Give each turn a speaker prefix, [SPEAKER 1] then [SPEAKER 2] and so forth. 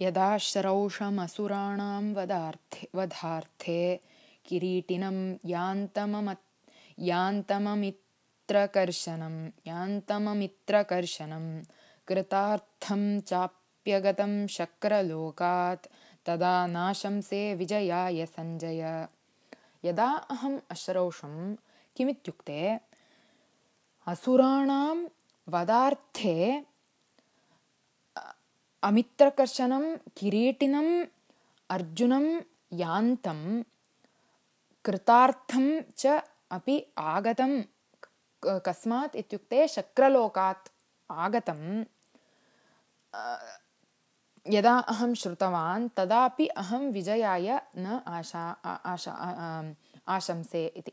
[SPEAKER 1] यदा श्रौषमसुराणां वदार्थे वधार्थे किरीटिनं यान्तममित्रकर्शनं यान्तममित्रकर्शनं कृतार्थं चाप्यगतं शक्रलोकात् तदा नाशंसे विजयाय सञ्जय। यदा अहम् अश्रौषं किमित्युक्ते असुराणां वदार्थे अमित्रकर्षणं किरीटिनम् अर्जुनं यान्तं कृतार्थं च अपि आगतं। कस्मात् इत्युक्ते शक्रलोकात् आगतं यदा अहं श्रुतवान् तदापि अहं विजयाय न आशा आशा आशंसे इति